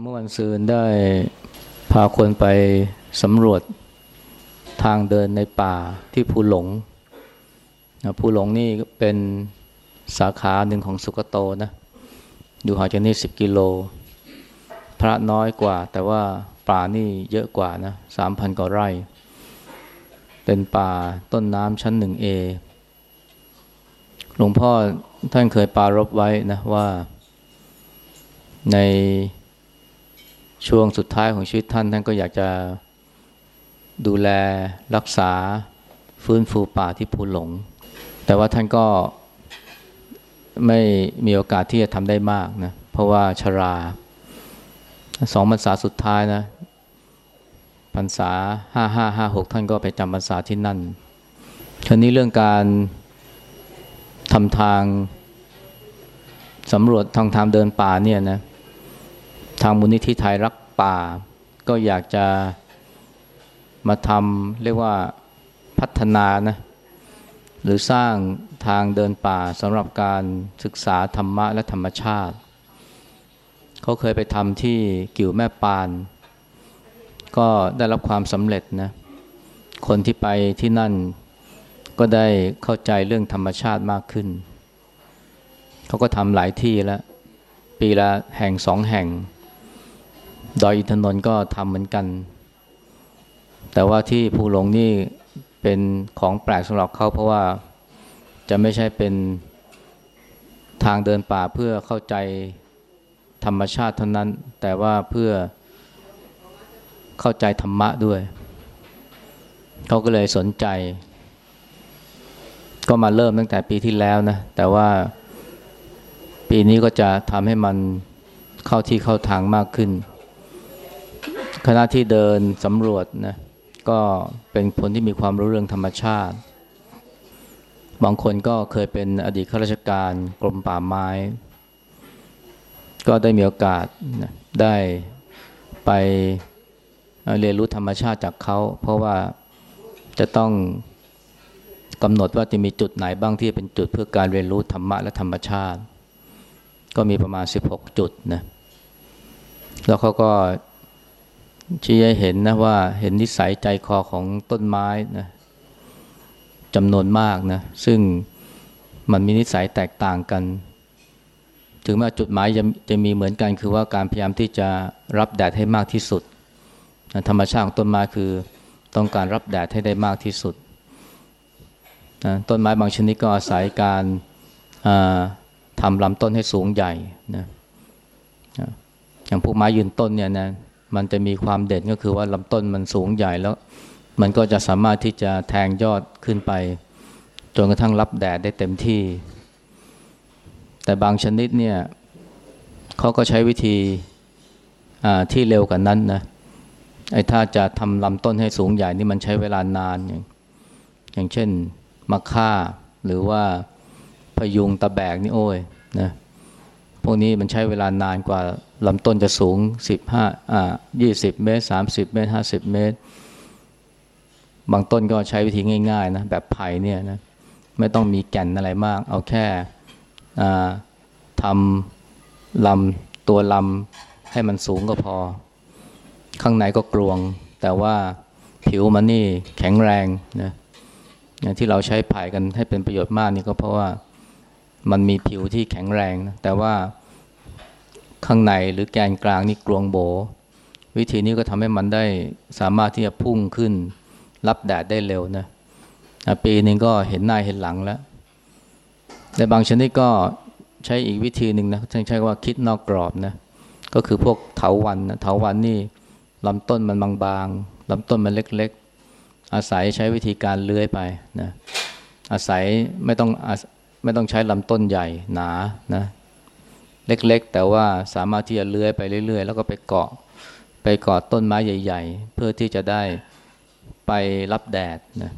เมื่อวันซืนได้พาคนไปสำรวจทางเดินในป่าที่ภูหลงภูหลงนี่เป็นสาขาหนึ่งของสุกโตนะ อยู่ห่างจากนี่สิบกิโล พระน้อยกว่า แต่ว่าป่านี่เยอะกว่านะสามพันกว่าไร่ เป็นป่าต้นน้ำชั้นหนึ่งเอหลวงพ่อท่านเคยปารบไว้นะว่าใน ช่วงสุดท้ายของชีวิตท่านท่านก็อยากจะดูแลรักษาฟื้นฟูป่าที่ภูหลง แต่ว่าท่านก็ไม่มีโอกาสที่จะทำได้มากนะเพราะว่าชราสองพรรษาสุดท้ายนะพรรษาห้าห้าห้าหกท่านก็ไปจำพรรษาที่นั่นคราวนี้เรื่องการทำทางสำรวจทางทางเดินป่าเนี่ยนะทางมูลนิธิไทยรัก ป่า ก็อยากจะมาทำเรียกว่าพัฒนานะหรือสร้างทางเดินป่าสำหรับการศึกษาธรรมะและธรรมชาติ เขาเคยไปทำที่กิ่วแม่ปาน ก็ได้รับความสำเร็จนะคนที่ไปที่นั่นก็ได้เข้าใจเรื่องธรรมชาติมากขึ้น เขาก็ทำหลายที่แล้ว ปีละแห่งสองแห่ง ดอยอินทนนท์ก็ทำเหมือนกัน แต่ว่าที่ภูหลงนี่เป็นของแปลกสำหรับเขาเพราะว่าจะไม่ใช่เป็นทางเดินป่าเพื่อเข้าใจธรรมชาติเท่านั้น แต่ว่าเพื่อเข้าใจธรรมะด้วย เขาก็เลยสนใจ ก็มาเริ่มตั้งแต่ปีที่แล้วนะ แต่ว่าปีนี้ก็จะทำให้มันเข้าที่เข้าทางมากขึ้น คณะที่เดินสำรวจนะก็เป็นคนที่มีความรู้เรื่องธรรมชาติ บางคนก็เคยเป็นอดีตข้าราชการกรมป่าไม้ ก็ได้มีโอกาสนะได้ไปเรียนรู้ธรรมชาติจากเขา เพราะว่าจะต้องกำหนดว่าจะมีจุดไหนบ้างที่เป็นจุดเพื่อการเรียนรู้ธรรมะและธรรมชาติ ก็มีประมาณ 16 จุดนะแล้วเขาก็ ชี้ให้เห็นนะว่าเห็นนิสัยใจคอของต้นไม้นะจำนวนมากนะ ซึ่งมันมีนิสัยแตกต่างกัน ถึงแม้จุดหมายจะจะมีเหมือนกัน คือว่าการพยายามที่จะรับแดดให้มากที่สุดนะธรรมชาติของต้นไม้คือต้องการรับแดดให้ได้มากที่สุดนะต้นไม้บางชนิดก็อาศัยการทำลำต้นให้สูงใหญ่นะอย่างพวกไม้ยืนต้นเนี่ยนะ มันจะมีความเด่นก็คือว่าลำต้นมันสูงใหญ่แล้ว มันก็จะสามารถที่จะแทงยอดขึ้นไป จนกระทั่งรับแดดได้เต็มที่ แต่บางชนิดเนี่ยเขาก็ใช้วิธีที่เร็วกว่านั้นนะไอ้ถ้าจะทำลำต้นให้สูงใหญ่นี่มันใช้เวลานานอย่างอย่างเช่นมะค่าหรือว่าพยุงตะแบกนี่โอ้ยนะ พวกนี้มันใช้เวลานานกว่าลำต้นจะสูง 15อ่า20 เมตร 30 เมตร 50 เมตร บางต้นก็ใช้วิธีง่ายๆนะแบบไผ่เนี่ยนะไม่ต้องมีแก่นอะไรมาก เอาแค่ทำลำตัวลำให้มันสูงก็พอ ข้างในก็กลวง แต่ว่าผิวมันนี่แข็งแรงนะที่เราใช้ไผ่กันให้เป็นประโยชน์มากนี่ก็เพราะว่า มันมีผิวที่แข็งแรงนะแต่ว่าข้างในหรือแกนกลางนี่กลวงโบ วิธีนี้ก็ทำให้มันได้สามารถที่จะพุ่งขึ้น รับแดดได้เร็วนะปีนึงก็เห็นหน้าเห็นหลังแล้วแต่บางชนิดก็ใช้อีกวิธีหนึ่งนะใช้ว่าคิดนอกกรอบนะก็คือพวกเถาวันนะเถาวันนี่ลำต้นมันบางๆลำต้นมันเล็ก ๆ อาศัยใช้วิธีการเลื้อยไปนะอาศัยไม่ต้อง ไม่ต้องใช้ลำต้นใหญ่หนานะเล็กๆ แต่ว่าสามารถที่จะเลื้อยไปเรื่อย ๆ แล้วก็ไปเกาะไปเกาะต้นไม้ใหญ่ ๆ เพื่อที่จะได้ไปรับแดดนะ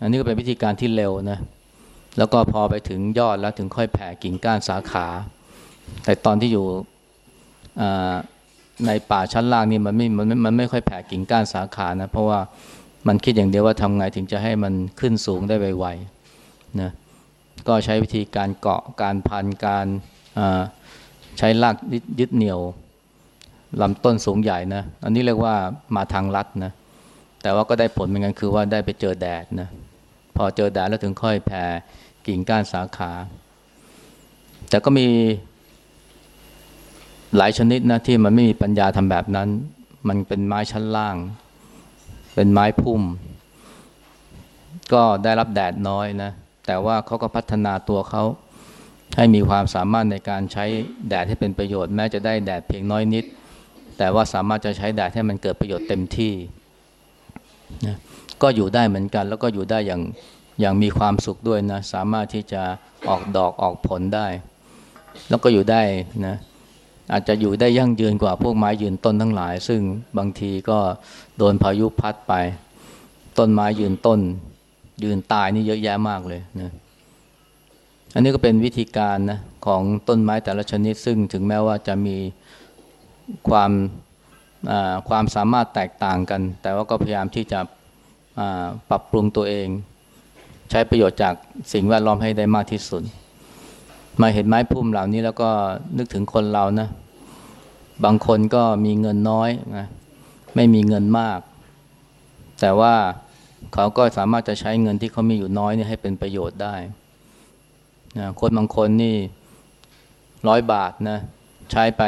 อันนี้ก็เป็นวิธีการที่เร็วนะแล้วก็พอไปถึงยอดแล้วถึงค่อยแผ่กิ่งก้านสาขา แต่ตอนที่อยู่ในป่าชั้นล่างนี่มันไม่มันมันไม่ค่อยแผ่กิ่งก้านสาขานะเพราะว่ามันคิดอย่างเดียวว่าทำไงถึงจะให้มันขึ้นสูงได้ไวๆ นะก็ใช้วิธีการเกาะการพันการใช้รากยึดเหนี่ยวลำต้นสูงใหญ่นะ อันนี้เรียกว่ามาทางลัดนะ แต่ว่าก็ได้ผลเหมือนกันคือว่าได้ไปเจอแดดนะ พอเจอแดดแล้วถึงค่อยแผ่กิ่งก้านสาขา แต่ก็มีหลายชนิดนะที่มันไม่มีปัญญาทำแบบนั้น มันเป็นไม้ชั้นล่าง เป็นไม้พุ่ม ก็ได้รับแดดน้อยนะ แต่ว่าเขาก็พัฒนาตัวเขาให้มีความสามารถในการใช้แดดให้เป็นประโยชน์แม้จะได้แดดเพียงน้อยนิด แต่ว่าสามารถจะใช้แดดให้มันเกิดประโยชน์เต็มที่นะก็อยู่ได้เหมือนกัน แล้วก็อยู่ได้อย่างอย่างมีความสุขด้วยนะสามารถที่จะออกดอกออกผลได้ แล้วก็อยู่ได้นะอาจจะอยู่ได้ยั่งยืนกว่าพวกไม้ยืนต้นทั้งหลาย ซึ่งบางทีก็โดนพายุพัดไป ต้นไม้ยืนต้น ยืนตายนี่เยอะแยะมากเลยนะอันนี้ก็เป็นวิธีการนะของต้นไม้แต่ละชนิดซึ่งถึงแม้ว่าจะมีความความสามารถแตกต่างกัน แต่ว่าก็พยายามที่จะปรับปรุงตัวเอง ใช้ประโยชน์จากสิ่งแวดล้อมให้ได้มากที่สุด มาเห็นไม้พุ่มเหล่านี้แล้วก็นึกถึงคนเรานะบางคนก็มีเงินน้อยนะไม่มีเงินมาก แต่ว่า เขาก็สามารถจะใช้เงินที่เขามีอยู่น้อยนี่ให้เป็นประโยชน์ได้นะคนบางคนนี่ร้อยบาทนะใช้ไป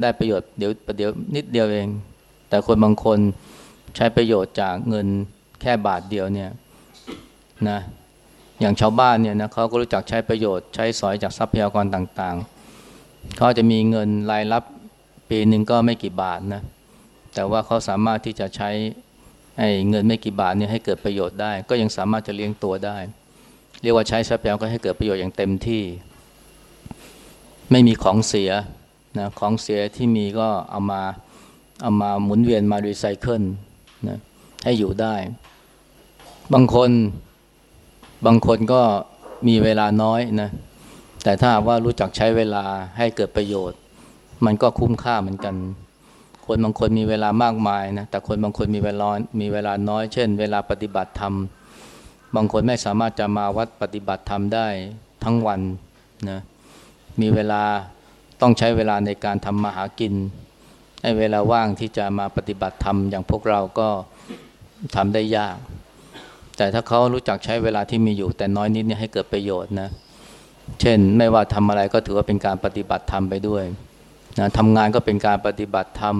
ได้ประโยชน์เดี๋ยวประเดี๋ยวนิดเดียวเอง แต่คนบางคนใช้ประโยชน์จากเงินแค่บาทเดียวเนี่ยนะอย่างชาวบ้านเนี่ยนะเขาก็รู้จักใช้ประโยชน์ใช้สอยจากทรัพยากรต่างๆ เขาจะมีเงินรายรับปีหนึ่งก็ไม่กี่บาทนะแต่ว่าเขาสามารถที่จะใช้ เงินไม่กี่บาทเนี่ยให้เกิดประโยชน์ได้ ก็ยังสามารถจะเลี้ยงตัวได้ เรียกว่าใช้ทรัพยากรให้เกิดประโยชน์อย่างเต็มที่ ไม่มีของเสียนะของเสียที่มีก็เอามาเอามาหมุนเวียนมารีไซเคิลนะให้อยู่ได้ บางคนบางคนก็มีเวลาน้อยนะแต่ถ้าว่ารู้จักใช้เวลาให้เกิดประโยชน์ มันก็คุ้มค่าเหมือนกัน คนบางคนมีเวลามากมายนะแต่คนบางคนมีเวลามีเวลาน้อย เช่น เวลาปฏิบัติธรรม บางคนไม่สามารถจะมาวัดปฏิบัติธรรมได้ทั้งวันนะมีเวลาต้องใช้เวลาในการทำมาหากินให้เวลาว่างที่จะมาปฏิบัติธรรมอย่างพวกเราก็ทำได้ยาก แต่ถ้าเขารู้จักใช้เวลาที่มีอยู่แต่น้อยนิดเนี่ยให้เกิดประโยชน์นะเช่นไม่ว่าทำอะไรก็ถือว่าเป็นการปฏิบัติธรรมไปด้วย นะทำงานก็เป็นการปฏิบัติธรรม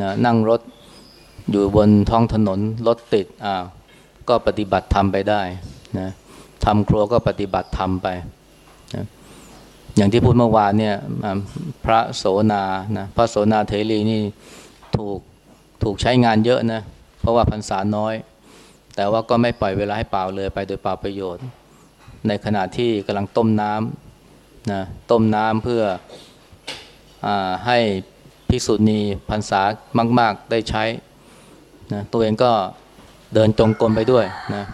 นะนั่งรถอยู่บนท้องถนนรถติดอ่าก็ปฏิบัติธรรมไปได้นะทำครัวก็ปฏิบัติธรรมไปนะอย่างที่พูดเมื่อวานเนี่ยพระโสนานะพระโสนาเทรีนี่ถูกถูกใช้งานเยอะนะเพราะว่าพรรษาน้อย แต่ว่าก็ไม่ปล่อยเวลาให้เปล่าเลยไปโดยเปล่าประโยชน์ ในขณะที่กำลังต้มน้ำนะต้มน้ำเพื่ออ ให้ภิกษุณีพรรษามาก ๆ ได้ใช้นะตัวเองก็เดินจงกรมไปด้วยนะ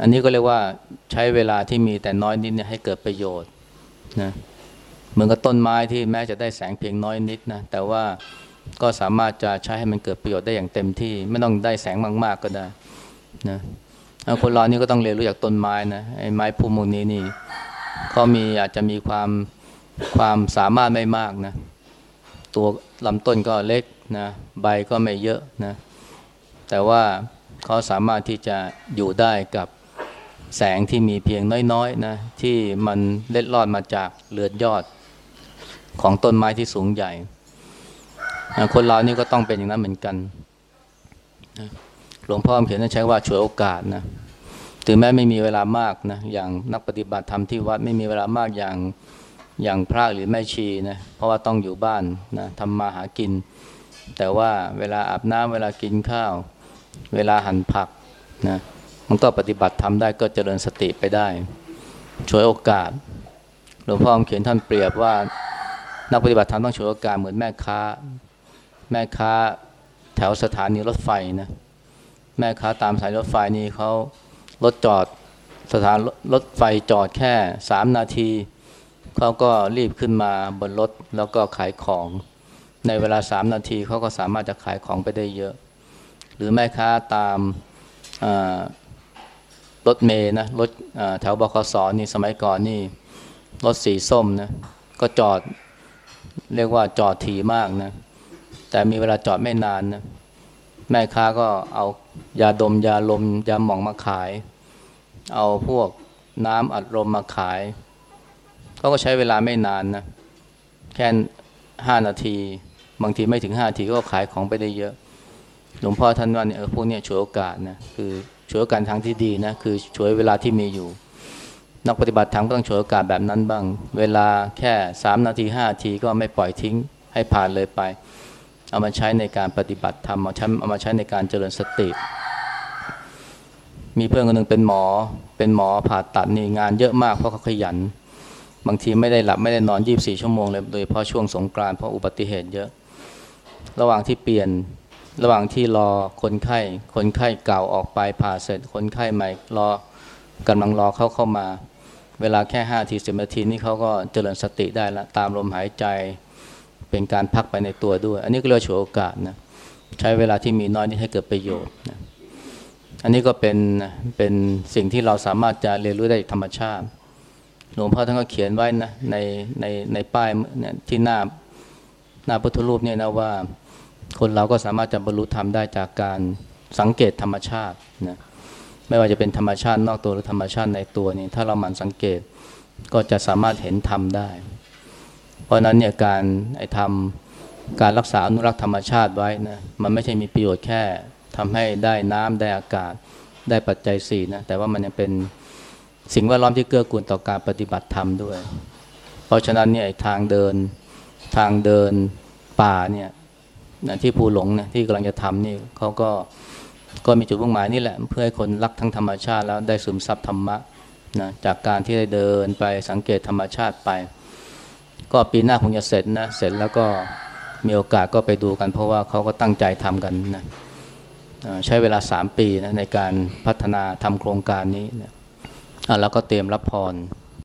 อันนี้ก็เรียกว่าใช้เวลาที่มีแต่น้อยนิดเนี่ยให้เกิดประโยชน์นะเหมือนกับต้นไม้ที่แม้จะได้แสงเพียงน้อยนิดนะแต่ว่าก็สามารถจะใช้ให้มันเกิดประโยชน์ได้อย่างเต็มที่ ไม่ต้องได้แสงมาก ๆ ก็ได้นะคนเรานี่ก็ต้องเรียนรู้จากต้นไม้นะไอ้ไม้พุ่มพวกนี้นี่เขามีอาจจะมีความ ความสามารถไม่มากนะ ตัวลำต้นก็เล็กนะ ใบก็ไม่เยอะนะ แต่ว่าเขาสามารถที่จะอยู่ได้กับแสงที่มีเพียงน้อยๆนะ ที่มันเล็ดลอดมาจากเลือดยอดของต้นไม้ที่สูงใหญ่ คนเรานี่ก็ต้องเป็นอย่างนั้นเหมือนกัน หลวงพ่อเขียนใช้ว่าช่วยโอกาสนะ ถึงแม้ไม่มีเวลามากนะ อย่างนักปฏิบัติธรรมที่วัดไม่มีเวลามากอย่าง อย่างพระหรือแม่ชีนะเพราะว่าต้องอยู่บ้านนะทำมาหากิน แต่ว่าเวลาอาบน้ำเวลากินข้าว เวลาหั่นผักนะมันก็ปฏิบัติทำได้ก็เจริญสติไปได้ช่วยโอกาสหลวงพ่อเขียนท่านเปรียบว่านักปฏิบัติธรรมต้องช่วยโอกาสเหมือนแม่ค้า แม่ค้าแถวสถานีรถไฟนะแม่ค้าตามสายรถไฟนี่เขารถจอดสถานรถไฟจอดแค่สามนาที เขาก็รีบขึ้นมาบนรถแล้วก็ขายของ ในเวลาสามนาทีเขาก็สามารถจะขายของไปได้เยอะ หรือแม่ค้าตามรถเมย์นะรถแถวบคสนี่สมัยก่อนนี่รถสีส้มนะก็จอดเรียกว่าจอดถี่มากนะแต่มีเวลาจอดไม่นานนะแม่ค้าก็เอายาดมยาลมยาหม่องมาขาย เอาพวกน้ำอัดลมมาขาย เขาก็ใช้เวลาไม่นานนะ แค่ห้านาที บางทีไม่ถึงห้านาทีก็ขายของไปได้เยอะ หลวงพ่อท่านว่าเนี่ยเออพวกเนี้ยฉวยโอกาสนะคือฉวยโอกาสทางที่ดีนะคือฉวยเวลาที่มีอยู่ นักปฏิบัติธรรมก็ต้องฉวยโอกาสแบบนั้นบ้าง เวลาแค่สามนาทีห้านาทีก็ไม่ปล่อยทิ้งให้ผ่านเลยไป เอามาใช้ในการปฏิบัติธรรมเอาใช้เอามาใช้ในการเจริญสติ มีเพื่อนคนหนึ่งเป็นหมอ เป็นหมอผ่าตัดนี่งานเยอะมากเพราะเขาขยัน บางทีไม่ได้หลับไม่ได้นอน24ชั่วโมงเลย โดยเฉพาะช่วงสงกรานต์เพราะอุบัติเหตุเยอะ ระหว่างที่เปลี่ยนระหว่างที่รอคนไข้ คนไข้เก่าออกไปผ่าเสร็จ คนไข้ใหม่รอกำลังรอเขาเข้ามา เวลาแค่ห้าทีสิบนาทีนี่เขาก็เจริญสติได้ละตามลมหายใจเป็นการพักไปในตัวด้วย อันนี้ก็เรียกฉวยโอกาสนะใช้เวลาที่มีน้อยนี้ให้เกิดประโยชน์นะอันนี้ก็เป็นเป็นสิ่งที่เราสามารถจะเรียนรู้ได้จากธรรมชาติ หลวงพ่อท่านก็เขียนไว้นะในในในป้ายที่หน้าหน้าพุทธรูปเนี่ยนะว่า คนเราก็สามารถจะบรรลุธรรมได้จากการสังเกตธรรมชาตินะไม่ว่าจะเป็นธรรมชาตินอกตัวหรือธรรมชาติในตัวนี่ถ้าเราหมั่นสังเกตก็จะสามารถเห็นธรรมได้ เพราะนั้นเนี่ยการไอ้ทำการรักษาอนุรักษ์ธรรมชาติไว้นะมันไม่ใช่มีประโยชน์แค่ทำให้ได้น้ำได้อากาศได้ปัจจัยสี่นะแต่ว่ามันยังเป็น สิ่งแวดล้อมที่เกื้อกูลต่อการปฏิบัติธรรมด้วย เพราะฉะนั้นเนี่ยทางเดินทางเดินป่าเนี่ยที่ภูหลงเนี่ยที่กำลังจะทำนี่เขาก็ก็มีจุดมุ่งหมายนี่แหละเพื่อให้คนรักทั้งธรรมชาติแล้วได้ซึมซับธรรมะนะจากการที่ได้เดินไปสังเกตธรรมชาติไป ก็ปีหน้าคงจะเสร็จนะเสร็จแล้วก็มีโอกาสก็ไปดูกัน เพราะว่าเขาก็ตั้งใจทำกันนะใช้เวลาสามปีนะในการพัฒนาทำโครงการนี้นะ แล้วก็เตรียมรับพร